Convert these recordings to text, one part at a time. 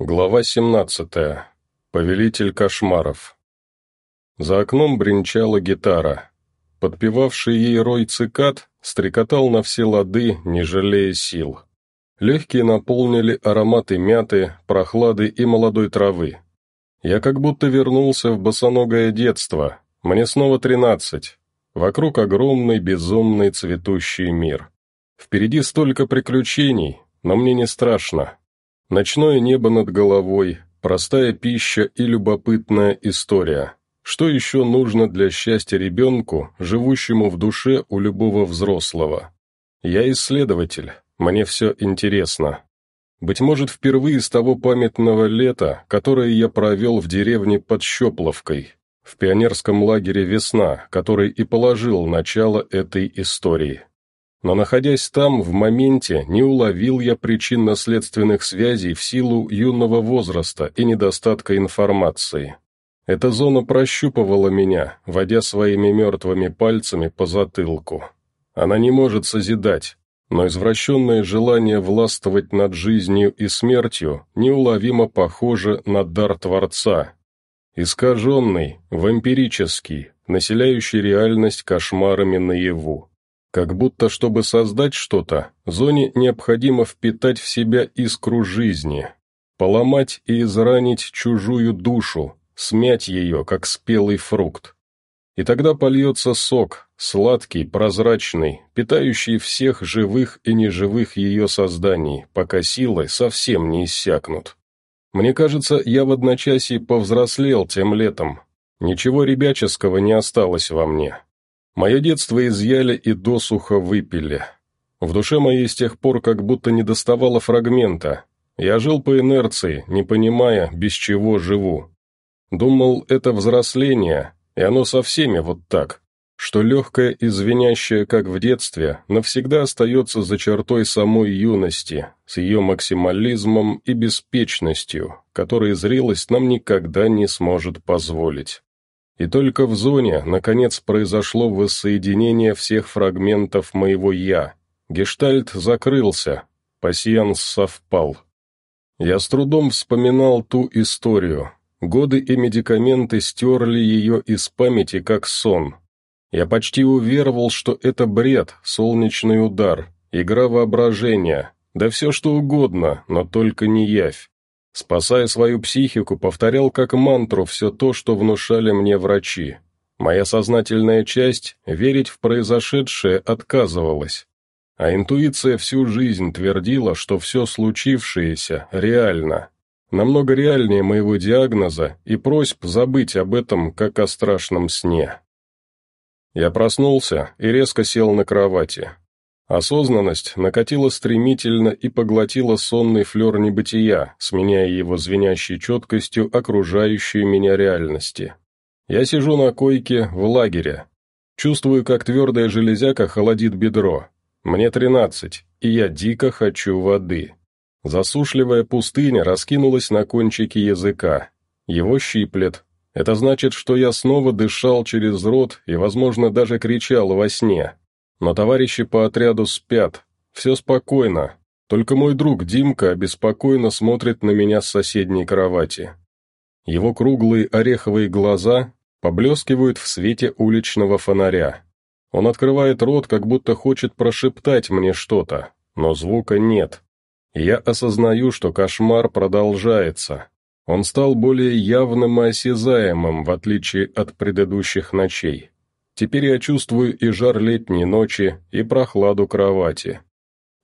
Глава 17. Повелитель кошмаров. За окном бренчала гитара. Подпевавший ей рой цикад стрекотал на все лады, не жалея сил. Легкие наполнили ароматы мяты, прохлады и молодой травы. Я как будто вернулся в босоногое детство. Мне снова тринадцать. Вокруг огромный, безумный, цветущий мир. Впереди столько приключений, но мне не страшно. Ночное небо над головой, простая пища и любопытная история. Что еще нужно для счастья ребенку, живущему в душе у любого взрослого? Я исследователь, мне все интересно. Быть может, впервые с того памятного лета, которое я провел в деревне под Щепловкой, в пионерском лагере «Весна», который и положил начало этой истории. Но находясь там, в моменте, не уловил я причинно-следственных связей в силу юного возраста и недостатка информации. Эта зона прощупывала меня, водя своими мертвыми пальцами по затылку. Она не может созидать, но извращенное желание властвовать над жизнью и смертью неуловимо похоже на дар Творца. Искаженный, вампирический, населяющий реальность кошмарами наяву. Как будто, чтобы создать что-то, зоне необходимо впитать в себя искру жизни, поломать и изранить чужую душу, смять ее, как спелый фрукт. И тогда польется сок, сладкий, прозрачный, питающий всех живых и неживых ее созданий, пока силы совсем не иссякнут. Мне кажется, я в одночасье повзрослел тем летом. Ничего ребяческого не осталось во мне. Мое детство изъяли и досуха выпили. В душе моей с тех пор как будто не доставало фрагмента. Я жил по инерции, не понимая, без чего живу. Думал, это взросление, и оно со всеми вот так, что легкое и звенящее, как в детстве, навсегда остается за чертой самой юности, с ее максимализмом и беспечностью, которые зрелость нам никогда не сможет позволить. И только в зоне, наконец, произошло воссоединение всех фрагментов моего «я». Гештальт закрылся, пассианс совпал. Я с трудом вспоминал ту историю. Годы и медикаменты стерли ее из памяти, как сон. Я почти уверовал, что это бред, солнечный удар, игра воображения, да все что угодно, но только не явь. Спасая свою психику, повторял как мантру все то, что внушали мне врачи. Моя сознательная часть верить в произошедшее отказывалась. А интуиция всю жизнь твердила, что все случившееся реально. Намного реальнее моего диагноза и просьб забыть об этом, как о страшном сне. Я проснулся и резко сел на кровати. Осознанность накатила стремительно и поглотила сонный флер небытия, сменяя его звенящей четкостью окружающей меня реальности. Я сижу на койке в лагере. Чувствую, как твердая железяка холодит бедро. Мне тринадцать, и я дико хочу воды. Засушливая пустыня раскинулась на кончике языка. Его щиплет. Это значит, что я снова дышал через рот и, возможно, даже кричал во сне. Но товарищи по отряду спят. Все спокойно. Только мой друг Димка обеспокоенно смотрит на меня с соседней кровати. Его круглые ореховые глаза поблескивают в свете уличного фонаря. Он открывает рот, как будто хочет прошептать мне что-то, но звука нет. Я осознаю, что кошмар продолжается. Он стал более явным и осязаемым, в отличие от предыдущих ночей. Теперь я чувствую и жар летней ночи, и прохладу кровати.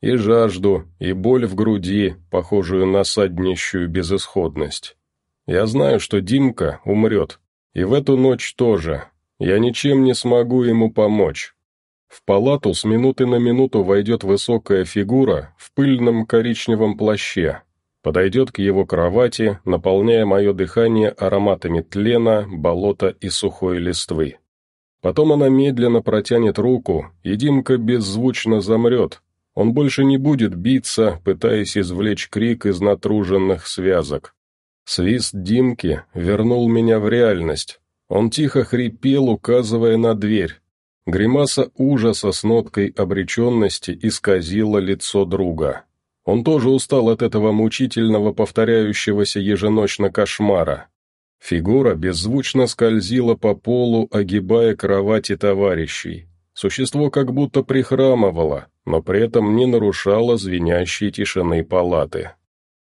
И жажду, и боль в груди, похожую на саднищую безысходность. Я знаю, что Димка умрет, и в эту ночь тоже. Я ничем не смогу ему помочь. В палату с минуты на минуту войдет высокая фигура в пыльном коричневом плаще, подойдет к его кровати, наполняя мое дыхание ароматами тлена, болота и сухой листвы. Потом она медленно протянет руку, и Димка беззвучно замрет. Он больше не будет биться, пытаясь извлечь крик из натруженных связок. Свист Димки вернул меня в реальность. Он тихо хрипел, указывая на дверь. Гримаса ужаса с ноткой обреченности исказила лицо друга. Он тоже устал от этого мучительного повторяющегося еженочно кошмара. Фигура беззвучно скользила по полу, огибая кровати товарищей. Существо как будто прихрамывало, но при этом не нарушало звенящей тишины палаты.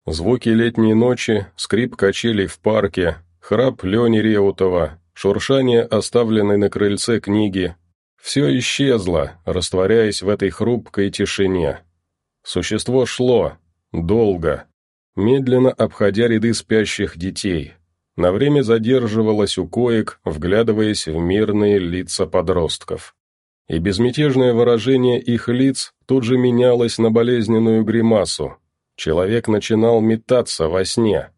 Звуки летней ночи, скрип качелей в парке, храп Лени Реутова, шуршание оставленной на крыльце книги — все исчезло, растворяясь в этой хрупкой тишине. Существо шло, долго, медленно обходя ряды спящих детей. На время задерживалось у коек, вглядываясь в мирные лица подростков. И безмятежное выражение их лиц тут же менялось на болезненную гримасу. Человек начинал метаться во сне,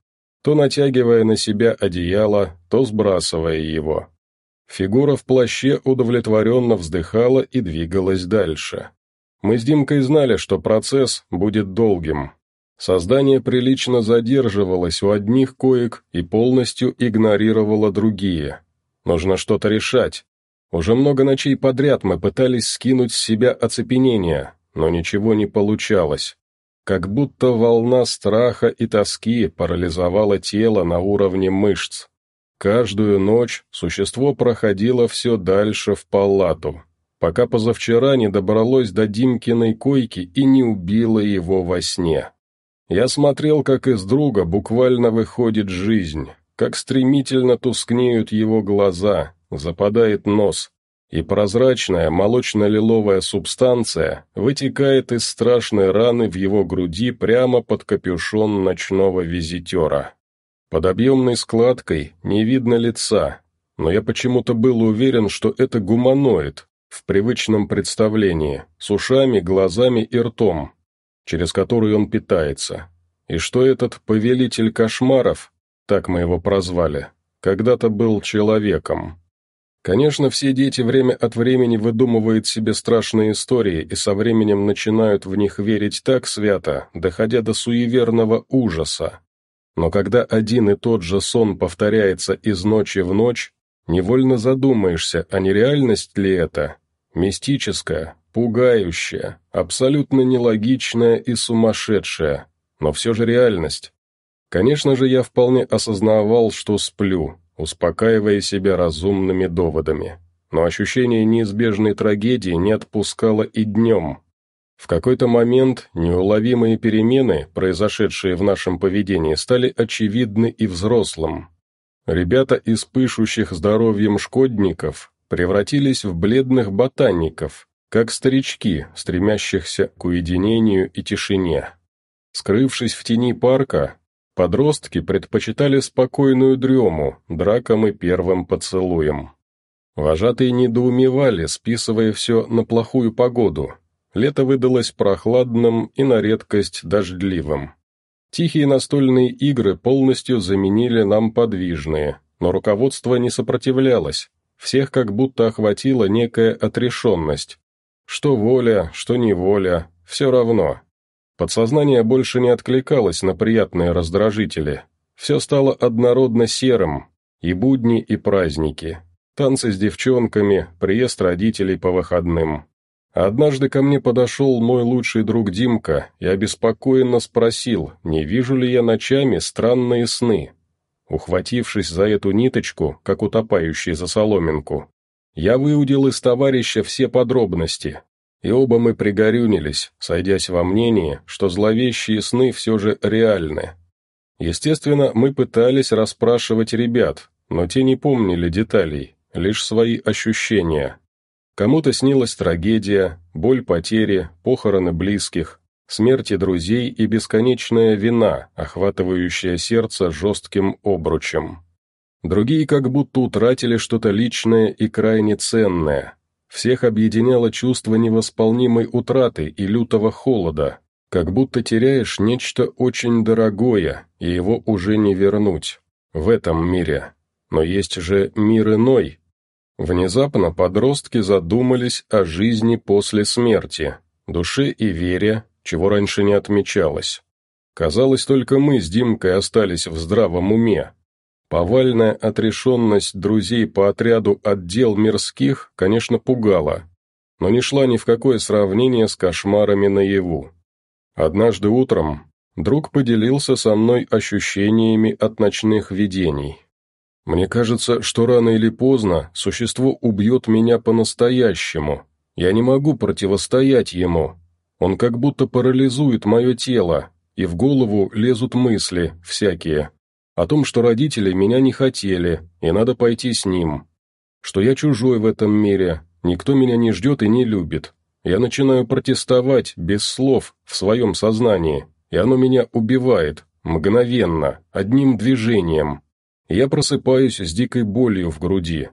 то натягивая на себя одеяло, то сбрасывая его. Фигура в плаще удовлетворенно вздыхала и двигалась дальше. Мы с Димкой знали, что процесс будет долгим. Создание прилично задерживалось у одних коек и полностью игнорировало другие. Нужно что-то решать. Уже много ночей подряд мы пытались скинуть с себя оцепенение, но ничего не получалось. Как будто волна страха и тоски парализовала тело на уровне мышц. Каждую ночь существо проходило все дальше в палату, пока позавчера не добралось до Димкиной койки и не убило его во сне. Я смотрел, как из друга буквально выходит жизнь, как стремительно тускнеют его глаза, западает нос, и прозрачная молочно-лиловая субстанция вытекает из страшной раны в его груди прямо под капюшон ночного визитера. Под объемной складкой не видно лица, но я почему-то был уверен, что это гуманоид, в привычном представлении, с ушами, глазами и ртом, через который он питается, и что этот повелитель кошмаров, так мы его прозвали, когда-то был человеком. Конечно, все дети время от времени выдумывают себе страшные истории и со временем начинают в них верить так свято, доходя до суеверного ужаса. Но когда один и тот же сон повторяется из ночи в ночь, невольно задумаешься, а не реальность ли это, Мистическая, пугающая, абсолютно нелогичная и сумасшедшая, но все же реальность. Конечно же, я вполне осознавал, что сплю, успокаивая себя разумными доводами, но ощущение неизбежной трагедии не отпускало и днем. В какой-то момент неуловимые перемены, произошедшие в нашем поведении, стали очевидны и взрослым. Ребята из пышущих здоровьем шкодников превратились в бледных ботаников, как старички, стремящихся к уединению и тишине. Скрывшись в тени парка, подростки предпочитали спокойную дрему, дракам и первым поцелуем. Вожатые недоумевали, списывая все на плохую погоду. Лето выдалось прохладным и на редкость дождливым. Тихие настольные игры полностью заменили нам подвижные, но руководство не сопротивлялось, всех как будто охватила некая отрешенность. Что воля, что неволя, все равно. Подсознание больше не откликалось на приятные раздражители. Все стало однородно серым. И будни, и праздники. Танцы с девчонками, приезд родителей по выходным. Однажды ко мне подошел мой лучший друг Димка и обеспокоенно спросил, не вижу ли я ночами странные сны. Ухватившись за эту ниточку, как утопающий за соломинку, я выудил из товарища все подробности, и оба мы пригорюнились, сойдясь во мнении, что зловещие сны все же реальны. Естественно, мы пытались расспрашивать ребят, но те не помнили деталей, лишь свои ощущения. Кому-то снилась трагедия, боль потери, похороны близких, смерти друзей и бесконечная вина, охватывающая сердце жестким обручем. Другие как будто утратили что-то личное и крайне ценное. Всех объединяло чувство невосполнимой утраты и лютого холода, как будто теряешь нечто очень дорогое, и его уже не вернуть. В этом мире. Но есть же мир иной. Внезапно подростки задумались о жизни после смерти, душе и вере, чего раньше не отмечалось. Казалось, только мы с Димкой остались в здравом уме. Повальная отрешенность друзей по отряду отдел мирских, конечно, пугала, но не шла ни в какое сравнение с кошмарами наяву. Однажды утром друг поделился со мной ощущениями от ночных видений. Мне кажется, что рано или поздно существо убьет меня по-настоящему. Я не могу противостоять ему. Он как будто парализует мое тело, и в голову лезут мысли всякие. О том, что родители меня не хотели, и надо пойти с ним. Что я чужой в этом мире, никто меня не ждет и не любит. Я начинаю протестовать без слов в своем сознании, и оно меня убивает, мгновенно, одним движением. Я просыпаюсь с дикой болью в груди.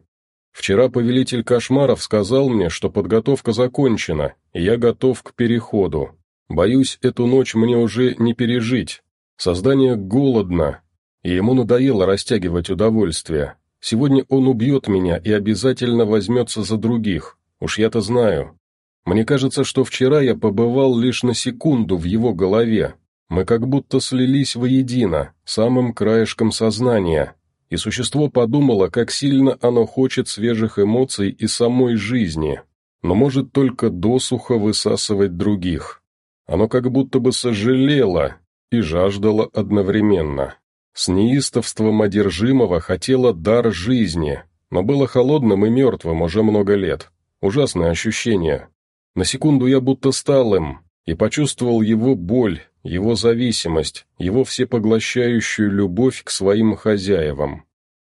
Вчера повелитель кошмаров сказал мне, что подготовка закончена, и я готов к переходу. Боюсь, эту ночь мне уже не пережить. Создание голодно, и ему надоело растягивать удовольствие. Сегодня он убьет меня и обязательно возьмется за других, уж я-то знаю. Мне кажется, что вчера я побывал лишь на секунду в его голове. Мы как будто слились воедино, самым краешком сознания, и существо подумало, как сильно оно хочет свежих эмоций и самой жизни, но может только досуха высасывать других. Оно как будто бы сожалело и жаждало одновременно. С неистовством одержимого хотело дар жизни, но было холодным и мертвым уже много лет. Ужасное ощущение. На секунду я будто стал им и почувствовал его боль, его зависимость, его всепоглощающую любовь к своим хозяевам.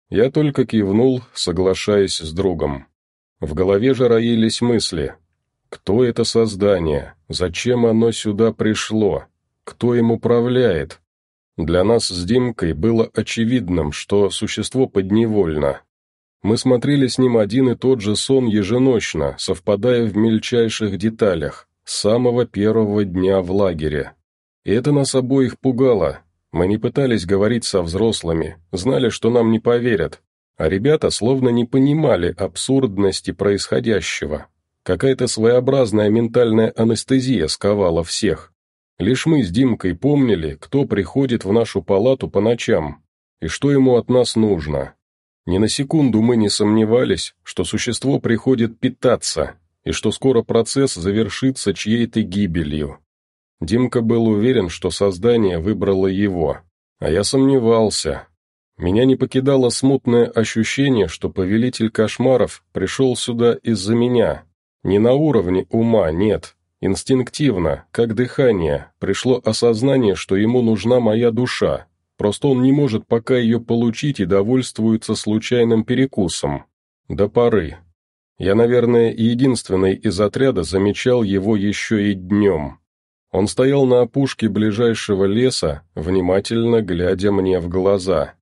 Я только кивнул, соглашаясь с другом. В голове же роились мысли. Кто это создание? Зачем оно сюда пришло? Кто им управляет? Для нас с Димкой было очевидным, что существо подневольно. Мы смотрели с ним один и тот же сон еженочно, совпадая в мельчайших деталях, с самого первого дня в лагере. И это нас обоих пугало. Мы не пытались говорить со взрослыми, знали, что нам не поверят. А ребята словно не понимали абсурдности происходящего. Какая-то своеобразная ментальная анестезия сковала всех. Лишь мы с Димкой помнили, кто приходит в нашу палату по ночам, и что ему от нас нужно. Ни на секунду мы не сомневались, что существо приходит питаться, и что скоро процесс завершится чьей-то гибелью. Димка был уверен, что создание выбрало его, а я сомневался. Меня не покидало смутное ощущение, что повелитель кошмаров пришел сюда из-за меня. Не на уровне ума, нет. Инстинктивно, как дыхание, пришло осознание, что ему нужна моя душа. Просто он не может пока ее получить и довольствуется случайным перекусом. До поры. Я, наверное, единственный из отряда замечал его еще и днем. Он стоял на опушке ближайшего леса, внимательно глядя мне в глаза.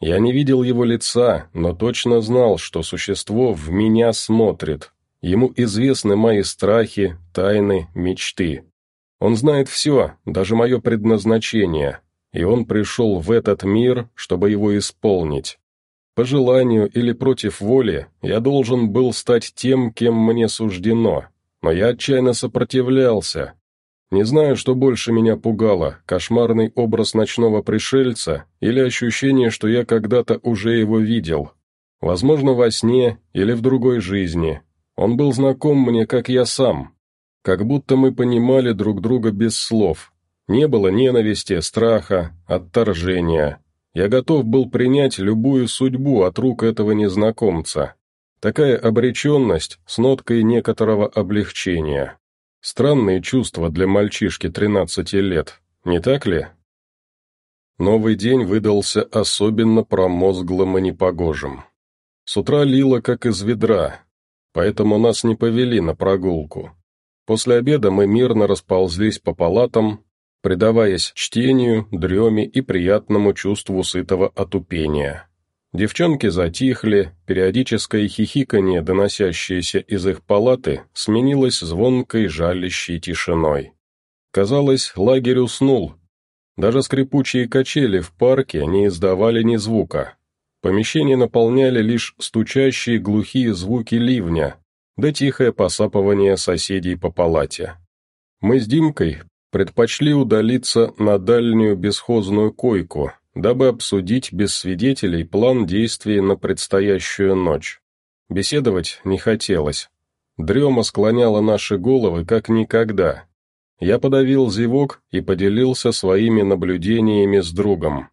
Я не видел его лица, но точно знал, что существо в меня смотрит. Ему известны мои страхи, тайны, мечты. Он знает все, даже мое предназначение, и он пришел в этот мир, чтобы его исполнить. По желанию или против воли я должен был стать тем, кем мне суждено, но я отчаянно сопротивлялся, не знаю, что больше меня пугало, кошмарный образ ночного пришельца или ощущение, что я когда-то уже его видел. Возможно, во сне или в другой жизни. Он был знаком мне, как я сам. Как будто мы понимали друг друга без слов. Не было ненависти, страха, отторжения. Я готов был принять любую судьбу от рук этого незнакомца. Такая обреченность с ноткой некоторого облегчения. Странные чувства для мальчишки 13 лет, не так ли? Новый день выдался особенно промозглым и непогожим. С утра лило как из ведра, поэтому нас не повели на прогулку. После обеда мы мирно расползлись по палатам, предаваясь чтению, дреме и приятному чувству сытого отупения. Девчонки затихли, периодическое хихиканье, доносящееся из их палаты, сменилось звонкой жалящей тишиной. Казалось, лагерь уснул. Даже скрипучие качели в парке не издавали ни звука. Помещение наполняли лишь стучащие глухие звуки ливня, да тихое посапывание соседей по палате. Мы с Димкой предпочли удалиться на дальнюю бесхозную койку, дабы обсудить без свидетелей план действий на предстоящую ночь. Беседовать не хотелось. Дрема склоняла наши головы как никогда. Я подавил зевок и поделился своими наблюдениями с другом.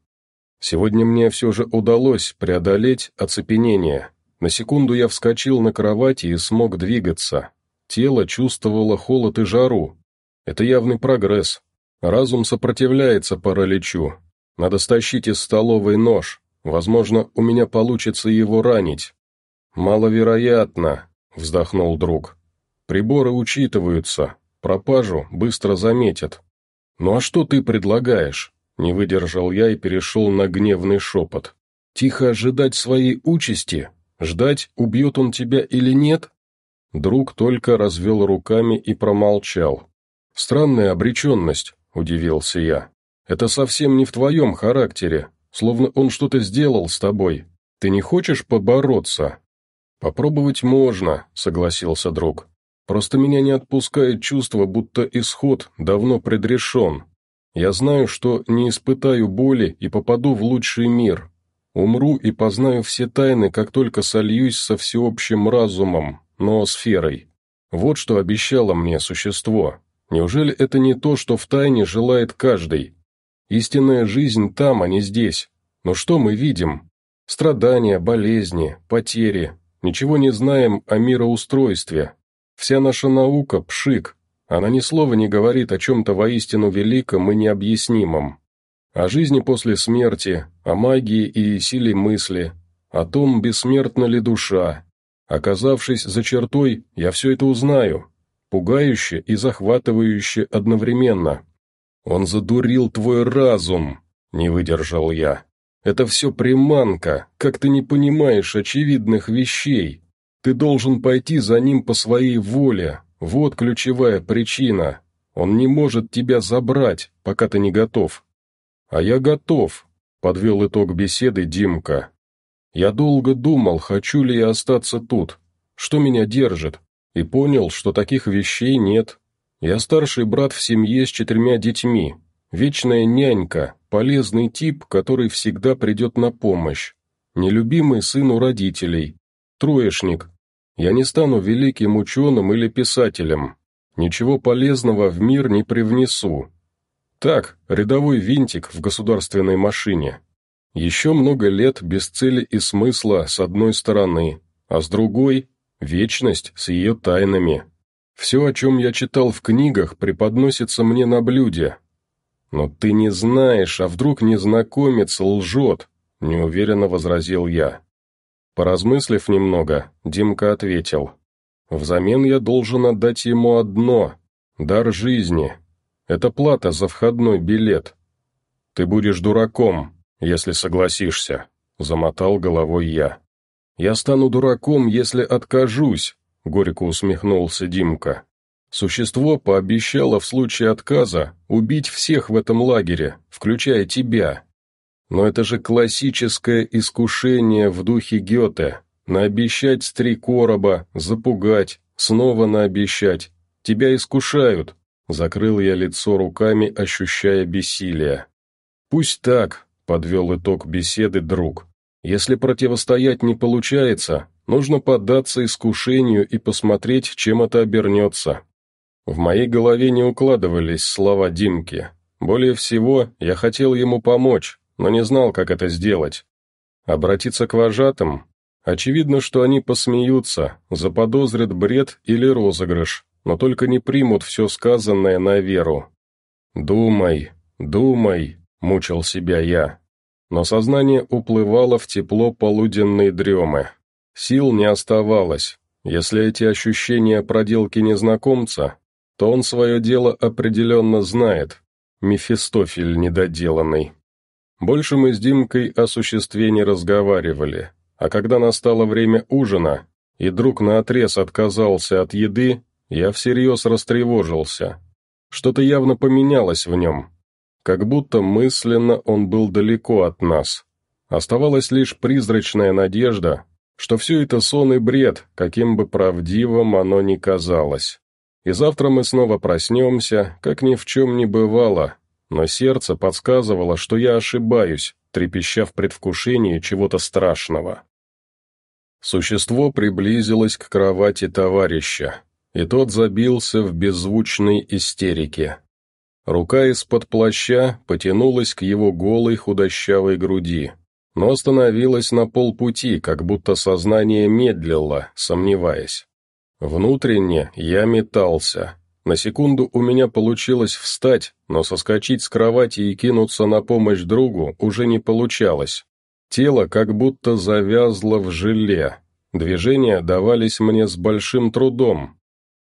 Сегодня мне все же удалось преодолеть оцепенение. На секунду я вскочил на кровати и смог двигаться. Тело чувствовало холод и жару. Это явный прогресс. Разум сопротивляется параличу. Надо стащить из столовой нож. Возможно, у меня получится его ранить. «Маловероятно», — вздохнул друг. «Приборы учитываются. Пропажу быстро заметят». «Ну а что ты предлагаешь?» Не выдержал я и перешел на гневный шепот. «Тихо ожидать своей участи? Ждать, убьет он тебя или нет?» Друг только развел руками и промолчал. «Странная обреченность», — удивился я. «Это совсем не в твоем характере, словно он что-то сделал с тобой. Ты не хочешь побороться?» «Попробовать можно», — согласился друг. «Просто меня не отпускает чувство, будто исход давно предрешен. Я знаю, что не испытаю боли и попаду в лучший мир. Умру и познаю все тайны, как только сольюсь со всеобщим разумом, но сферой. Вот что обещало мне существо. Неужели это не то, что в тайне желает каждый? Истинная жизнь там, а не здесь. Но что мы видим? Страдания, болезни, потери. Ничего не знаем о мироустройстве. Вся наша наука – пшик. Она ни слова не говорит о чем-то воистину великом и необъяснимом. О жизни после смерти, о магии и силе мысли, о том, бессмертна ли душа. Оказавшись за чертой, я все это узнаю, пугающе и захватывающе одновременно. «Он задурил твой разум», — не выдержал я. «Это все приманка, как ты не понимаешь очевидных вещей. Ты должен пойти за ним по своей воле, вот ключевая причина. Он не может тебя забрать, пока ты не готов». «А я готов», — подвел итог беседы Димка. «Я долго думал, хочу ли я остаться тут, что меня держит, и понял, что таких вещей нет. Я старший брат в семье с четырьмя детьми, вечная нянька, полезный тип, который всегда придет на помощь, нелюбимый сын у родителей, троечник. Я не стану великим ученым или писателем, ничего полезного в мир не привнесу. Так, рядовой винтик в государственной машине. Еще много лет без цели и смысла с одной стороны, а с другой Вечность с ее тайнами. Все, о чем я читал в книгах, преподносится мне на блюде. Но ты не знаешь, а вдруг незнакомец лжет, неуверенно возразил я. Поразмыслив немного, Димка ответил. Взамен я должен отдать ему одно — дар жизни. Это плата за входной билет. Ты будешь дураком, если согласишься, замотал головой я. «Я стану дураком, если откажусь», — горько усмехнулся Димка. «Существо пообещало в случае отказа убить всех в этом лагере, включая тебя. Но это же классическое искушение в духе Гёте. Наобещать с три короба, запугать, снова наобещать. Тебя искушают», — закрыл я лицо руками, ощущая бессилие. «Пусть так», — подвел итог беседы друг. Если противостоять не получается, нужно поддаться искушению и посмотреть, чем это обернется. В моей голове не укладывались слова Димки. Более всего, я хотел ему помочь, но не знал, как это сделать. Обратиться к вожатым? Очевидно, что они посмеются, заподозрят бред или розыгрыш, но только не примут все сказанное на веру. «Думай, думай», — мучил себя я но сознание уплывало в тепло полуденной дремы. Сил не оставалось. Если эти ощущения проделки незнакомца, то он свое дело определенно знает. Мефистофель недоделанный. Больше мы с Димкой о существе не разговаривали, а когда настало время ужина, и друг наотрез отказался от еды, я всерьез растревожился. Что-то явно поменялось в нем, как будто мысленно он был далеко от нас. Оставалась лишь призрачная надежда, что все это сон и бред, каким бы правдивым оно ни казалось. И завтра мы снова проснемся, как ни в чем не бывало, но сердце подсказывало, что я ошибаюсь, трепеща в предвкушении чего-то страшного. Существо приблизилось к кровати товарища. и тот забился в беззвучной истерике. Рука из-под плаща потянулась к его голой худощавой груди, но остановилась на полпути, как будто сознание медлило, сомневаясь. Внутренне я метался. На секунду у меня получилось встать, но соскочить с кровати и кинуться на помощь другу уже не получалось. Тело как будто завязло в желе. Движения давались мне с большим трудом,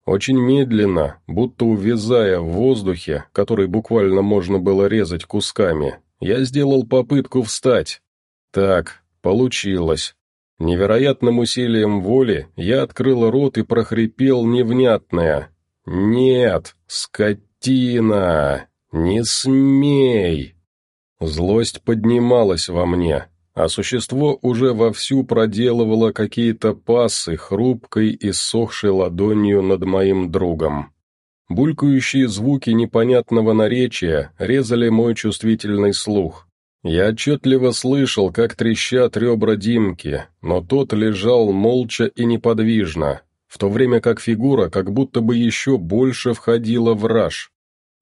очень медленно, будто увязая в воздухе, который буквально можно было резать кусками, я сделал попытку встать. Так, получилось. Невероятным усилием воли я открыл рот и прохрипел невнятное. «Нет, скотина! Не смей!» Злость поднималась во мне, а существо уже вовсю проделывало какие-то пасы хрупкой и сохшей ладонью над моим другом. Булькающие звуки непонятного наречия резали мой чувствительный слух. Я отчетливо слышал, как трещат ребра Димки, но тот лежал молча и неподвижно, в то время как фигура как будто бы еще больше входила в раж.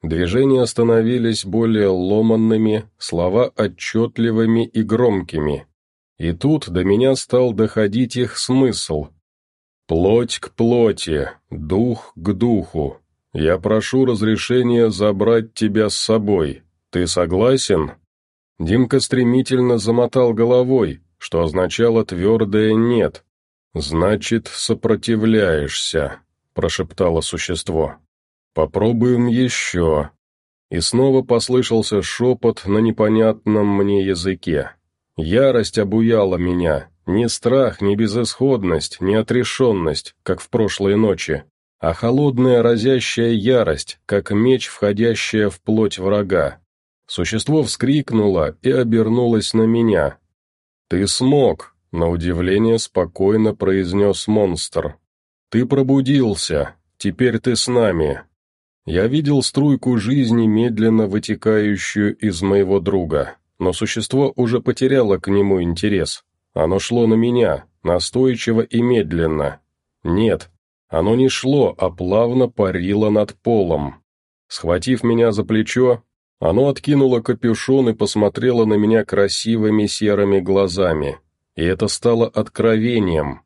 Движения становились более ломанными, слова отчетливыми и громкими. И тут до меня стал доходить их смысл. «Плоть к плоти, дух к духу. Я прошу разрешения забрать тебя с собой. Ты согласен?» Димка стремительно замотал головой, что означало твердое «нет». «Значит, сопротивляешься», — прошептало существо. «Попробуем еще». И снова послышался шепот на непонятном мне языке. Ярость обуяла меня, не страх, не безысходность, не отрешенность, как в прошлой ночи, а холодная разящая ярость, как меч, входящая в плоть врага. Существо вскрикнуло и обернулось на меня. «Ты смог», — на удивление спокойно произнес монстр. «Ты пробудился, теперь ты с нами, я видел струйку жизни, медленно вытекающую из моего друга, но существо уже потеряло к нему интерес. Оно шло на меня, настойчиво и медленно. Нет, оно не шло, а плавно парило над полом. Схватив меня за плечо, оно откинуло капюшон и посмотрело на меня красивыми серыми глазами. И это стало откровением.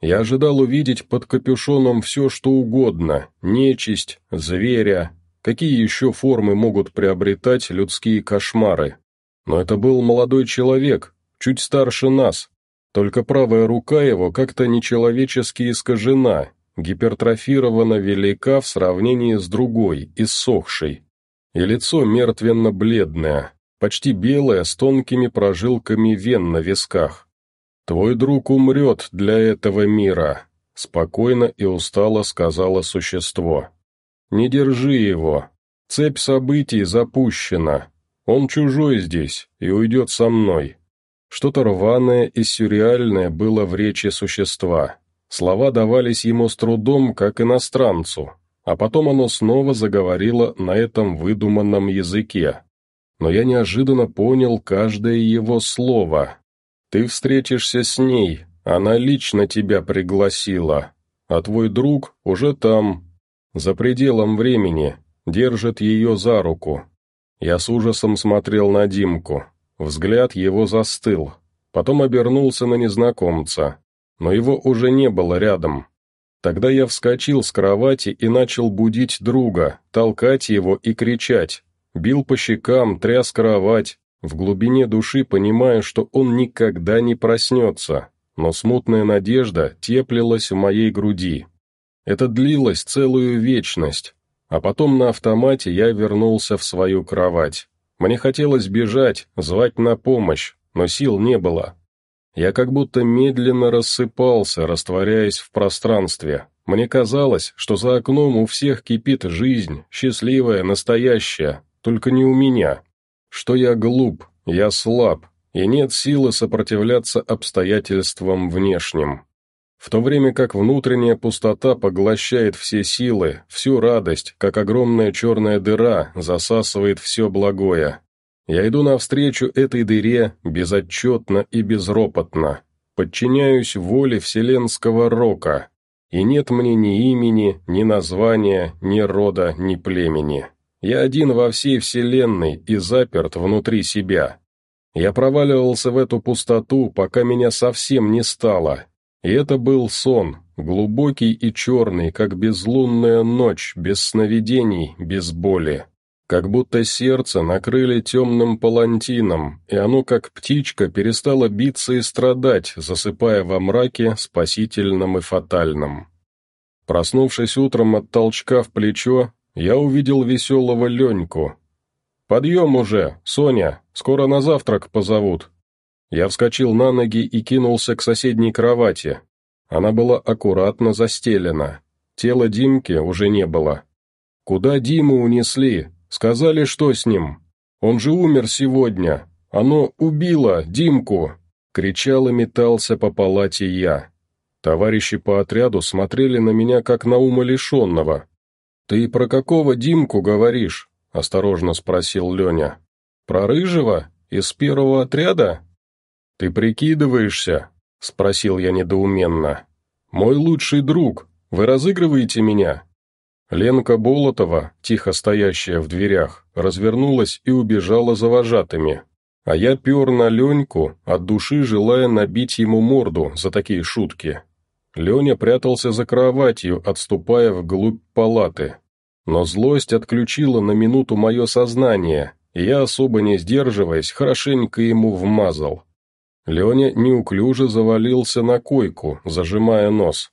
Я ожидал увидеть под капюшоном все, что угодно, нечисть, зверя, какие еще формы могут приобретать людские кошмары. Но это был молодой человек, чуть старше нас, только правая рука его как-то нечеловечески искажена, гипертрофирована велика в сравнении с другой, иссохшей. И лицо мертвенно-бледное, почти белое, с тонкими прожилками вен на висках. «Твой друг умрет для этого мира», — спокойно и устало сказала существо. «Не держи его. Цепь событий запущена. Он чужой здесь и уйдет со мной». Что-то рваное и сюрреальное было в речи существа. Слова давались ему с трудом, как иностранцу, а потом оно снова заговорило на этом выдуманном языке. Но я неожиданно понял каждое его слово, ты встретишься с ней, она лично тебя пригласила, а твой друг уже там, за пределом времени, держит ее за руку. Я с ужасом смотрел на Димку, взгляд его застыл, потом обернулся на незнакомца, но его уже не было рядом. Тогда я вскочил с кровати и начал будить друга, толкать его и кричать, бил по щекам, тряс кровать, в глубине души понимаю, что он никогда не проснется, но смутная надежда теплилась в моей груди. Это длилось целую вечность, а потом на автомате я вернулся в свою кровать. Мне хотелось бежать, звать на помощь, но сил не было. Я как будто медленно рассыпался, растворяясь в пространстве. Мне казалось, что за окном у всех кипит жизнь, счастливая, настоящая, только не у меня что я глуп, я слаб, и нет силы сопротивляться обстоятельствам внешним. В то время как внутренняя пустота поглощает все силы, всю радость, как огромная черная дыра засасывает все благое. Я иду навстречу этой дыре безотчетно и безропотно, подчиняюсь воле вселенского рока. и нет мне ни имени, ни названия, ни рода, ни племени. Я один во всей вселенной и заперт внутри себя. Я проваливался в эту пустоту, пока меня совсем не стало. И это был сон, глубокий и черный, как безлунная ночь, без сновидений, без боли. Как будто сердце накрыли темным палантином, и оно, как птичка, перестало биться и страдать, засыпая во мраке спасительном и фатальном. Проснувшись утром от толчка в плечо, я увидел веселого Леньку. «Подъем уже, Соня, скоро на завтрак позовут». Я вскочил на ноги и кинулся к соседней кровати. Она была аккуратно застелена. Тела Димки уже не было. «Куда Диму унесли?» Сказали, что с ним? Он же умер сегодня. Оно убило Димку!» Кричал и метался по палате я. Товарищи по отряду смотрели на меня, как на умалишенного. «Ты про какого Димку говоришь?» – осторожно спросил Леня. «Про Рыжего? Из первого отряда?» «Ты прикидываешься?» – спросил я недоуменно. «Мой лучший друг, вы разыгрываете меня?» Ленка Болотова, тихо стоящая в дверях, развернулась и убежала за вожатыми. А я пер на Леньку, от души желая набить ему морду за такие шутки. Леня прятался за кроватью, отступая вглубь палаты. Но злость отключила на минуту мое сознание, и я, особо не сдерживаясь, хорошенько ему вмазал. Леня неуклюже завалился на койку, зажимая нос.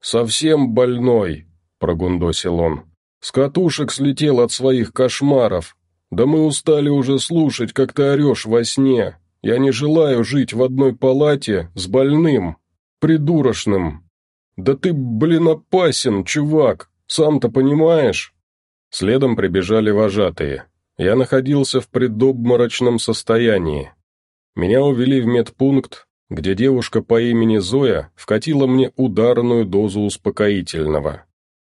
«Совсем больной!» прогундосил он. «С катушек слетел от своих кошмаров. Да мы устали уже слушать, как ты орешь во сне. Я не желаю жить в одной палате с больным, придурочным. Да ты, блин, опасен, чувак, сам-то понимаешь?» Следом прибежали вожатые. Я находился в предобморочном состоянии. Меня увели в медпункт, где девушка по имени Зоя вкатила мне ударную дозу успокоительного.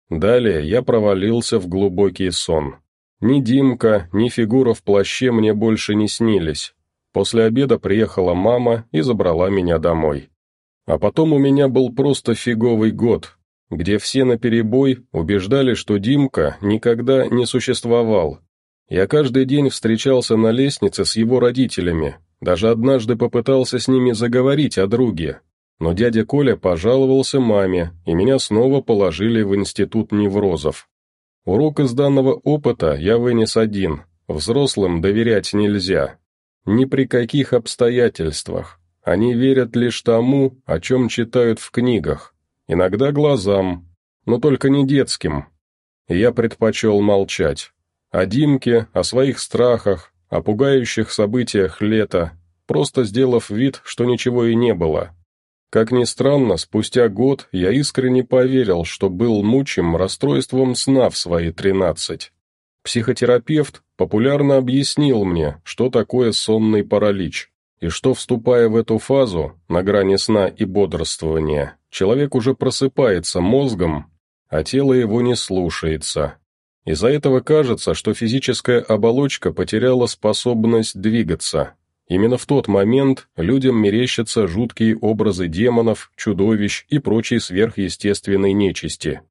Далее я провалился в глубокий сон. Ни Димка, ни фигура в плаще мне больше не снились. После обеда приехала мама и забрала меня домой. А потом у меня был просто фиговый год, где все наперебой убеждали, что Димка никогда не существовал. Я каждый день встречался на лестнице с его родителями, даже однажды попытался с ними заговорить о друге, но дядя Коля пожаловался маме, и меня снова положили в институт неврозов. Урок из данного опыта я вынес один, взрослым доверять нельзя. Ни при каких обстоятельствах. Они верят лишь тому, о чем читают в книгах, иногда глазам, но только не детским. Я предпочел молчать. О Димке, о своих страхах, о пугающих событиях лета, просто сделав вид, что ничего и не было. Как ни странно, спустя год я искренне поверил, что был мучим расстройством сна в свои тринадцать. Психотерапевт популярно объяснил мне, что такое сонный паралич, и что, вступая в эту фазу, на грани сна и бодрствования, человек уже просыпается мозгом, а тело его не слушается. Из-за этого кажется, что физическая оболочка потеряла способность двигаться, Именно в тот момент людям мерещатся жуткие образы демонов, чудовищ и прочей сверхъестественной нечисти.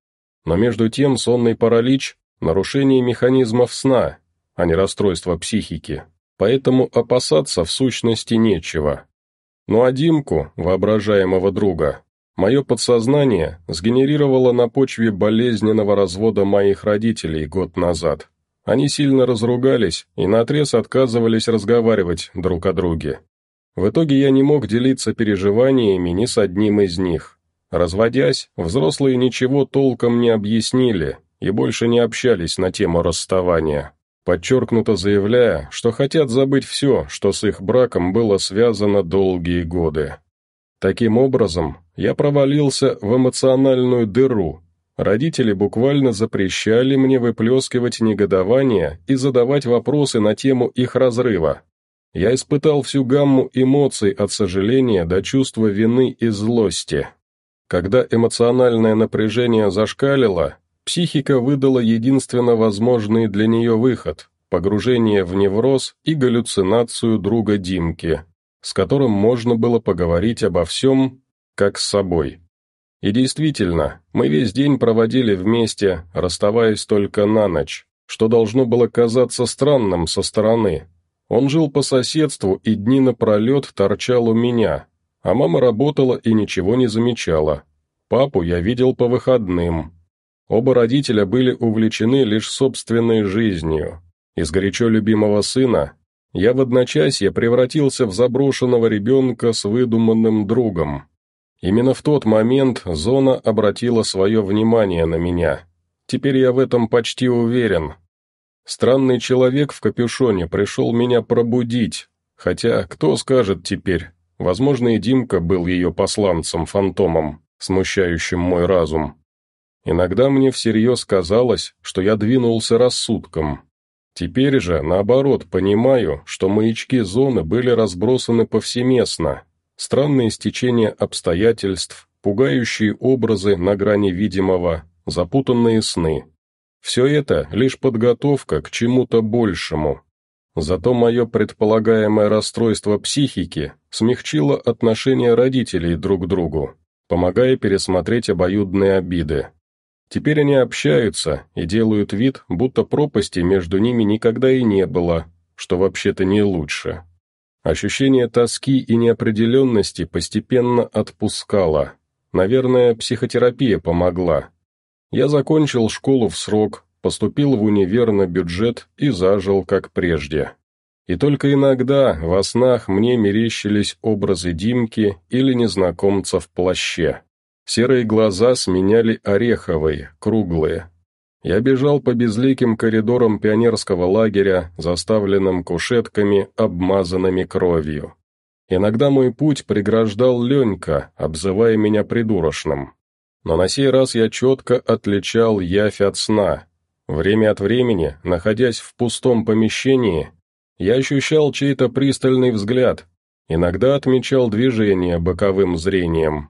Но между тем сонный паралич – нарушение механизмов сна, а не расстройство психики, поэтому опасаться в сущности нечего. Ну а Димку, воображаемого друга, мое подсознание сгенерировало на почве болезненного развода моих родителей год назад. Они сильно разругались и наотрез отказывались разговаривать друг о друге. В итоге я не мог делиться переживаниями ни с одним из них. Разводясь, взрослые ничего толком не объяснили и больше не общались на тему расставания, подчеркнуто заявляя, что хотят забыть все, что с их браком было связано долгие годы. Таким образом, я провалился в эмоциональную дыру, Родители буквально запрещали мне выплескивать негодование и задавать вопросы на тему их разрыва. Я испытал всю гамму эмоций от сожаления до чувства вины и злости. Когда эмоциональное напряжение зашкалило, психика выдала единственно возможный для нее выход – погружение в невроз и галлюцинацию друга Димки, с которым можно было поговорить обо всем, как с собой. И действительно, мы весь день проводили вместе, расставаясь только на ночь, что должно было казаться странным со стороны. Он жил по соседству и дни напролет торчал у меня, а мама работала и ничего не замечала. Папу я видел по выходным. Оба родителя были увлечены лишь собственной жизнью. Из горячо любимого сына я в одночасье превратился в заброшенного ребенка с выдуманным другом. Именно в тот момент зона обратила свое внимание на меня. Теперь я в этом почти уверен. Странный человек в капюшоне пришел меня пробудить, хотя кто скажет теперь, возможно и Димка был ее посланцем-фантомом, смущающим мой разум. Иногда мне всерьез казалось, что я двинулся рассудком. Теперь же, наоборот, понимаю, что маячки зоны были разбросаны повсеместно, странные стечения обстоятельств, пугающие образы на грани видимого, запутанные сны. Все это лишь подготовка к чему-то большему. Зато мое предполагаемое расстройство психики смягчило отношение родителей друг к другу, помогая пересмотреть обоюдные обиды. Теперь они общаются и делают вид, будто пропасти между ними никогда и не было, что вообще-то не лучше. Ощущение тоски и неопределенности постепенно отпускало. Наверное, психотерапия помогла. Я закончил школу в срок, поступил в универ на бюджет и зажил как прежде. И только иногда во снах мне мерещились образы Димки или незнакомца в плаще. Серые глаза сменяли ореховые, круглые, я бежал по безликим коридорам пионерского лагеря, заставленным кушетками, обмазанными кровью. Иногда мой путь преграждал Ленька, обзывая меня придурочным. Но на сей раз я четко отличал явь от сна. Время от времени, находясь в пустом помещении, я ощущал чей-то пристальный взгляд, иногда отмечал движение боковым зрением.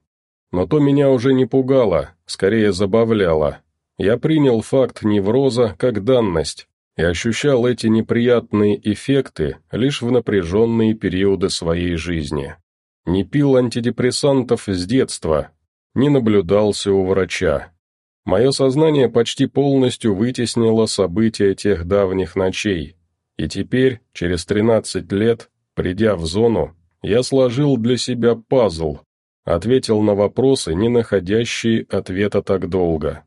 Но то меня уже не пугало, скорее забавляло. Я принял факт невроза как данность и ощущал эти неприятные эффекты лишь в напряженные периоды своей жизни. Не пил антидепрессантов с детства, не наблюдался у врача. Мое сознание почти полностью вытеснило события тех давних ночей, и теперь, через 13 лет, придя в зону, я сложил для себя пазл, ответил на вопросы, не находящие ответа так долго.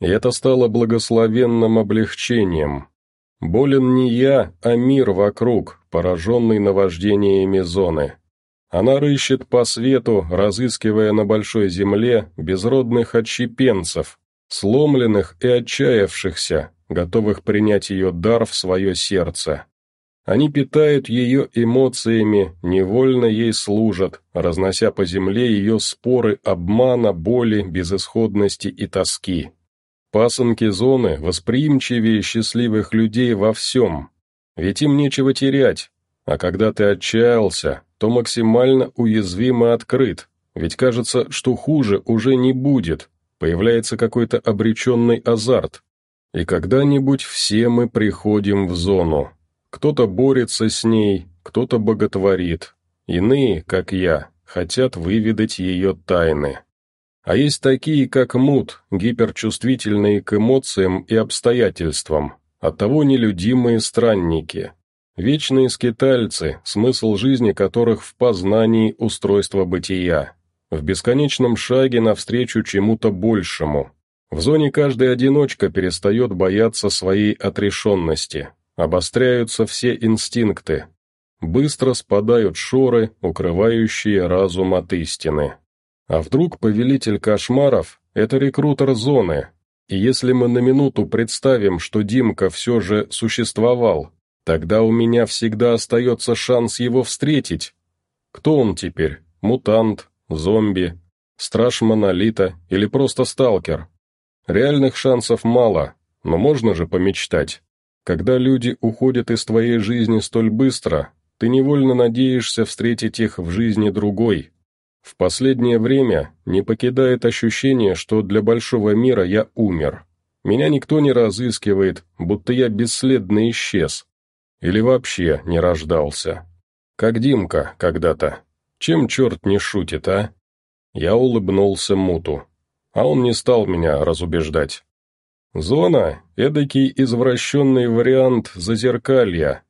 И это стало благословенным облегчением. Болен не я, а мир вокруг, пораженный наваждениями зоны. Она рыщет по свету, разыскивая на большой земле безродных отщепенцев, сломленных и отчаявшихся, готовых принять ее дар в свое сердце. Они питают ее эмоциями, невольно ей служат, разнося по земле ее споры обмана, боли, безысходности и тоски. Пасынки зоны восприимчивее счастливых людей во всем, ведь им нечего терять, а когда ты отчаялся, то максимально уязвим и открыт, ведь кажется, что хуже уже не будет, появляется какой-то обреченный азарт. И когда-нибудь все мы приходим в зону. Кто-то борется с ней, кто-то боготворит. Иные, как я, хотят выведать ее тайны. А есть такие, как Мут, гиперчувствительные к эмоциям и обстоятельствам, оттого нелюдимые странники. Вечные скитальцы, смысл жизни которых в познании устройства бытия. В бесконечном шаге навстречу чему-то большему. В зоне каждый одиночка перестает бояться своей отрешенности. Обостряются все инстинкты. Быстро спадают шоры, укрывающие разум от истины. А вдруг повелитель кошмаров — это рекрутер зоны? И если мы на минуту представим, что Димка все же существовал, тогда у меня всегда остается шанс его встретить. Кто он теперь? Мутант? Зомби? Страж Монолита? Или просто сталкер? Реальных шансов мало, но можно же помечтать. Когда люди уходят из твоей жизни столь быстро, ты невольно надеешься встретить их в жизни другой, в последнее время не покидает ощущение, что для большого мира я умер. Меня никто не разыскивает, будто я бесследно исчез. Или вообще не рождался. Как Димка когда-то. Чем черт не шутит, а? Я улыбнулся Муту. а он не стал меня разубеждать. «Зона — эдакий извращенный вариант зазеркалья».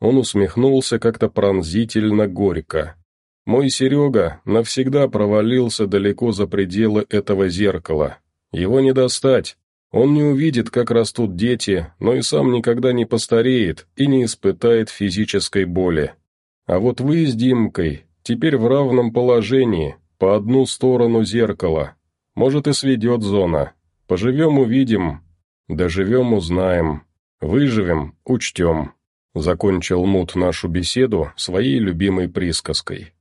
Он усмехнулся как-то пронзительно горько. «Мой Серега навсегда провалился далеко за пределы этого зеркала. Его не достать. Он не увидит, как растут дети, но и сам никогда не постареет и не испытает физической боли. А вот вы с Димкой теперь в равном положении, по одну сторону зеркала. Может и сведет зона. Поживем – увидим, Доживем – узнаем, выживем – учтем. Закончил Мут нашу беседу своей любимой присказкой.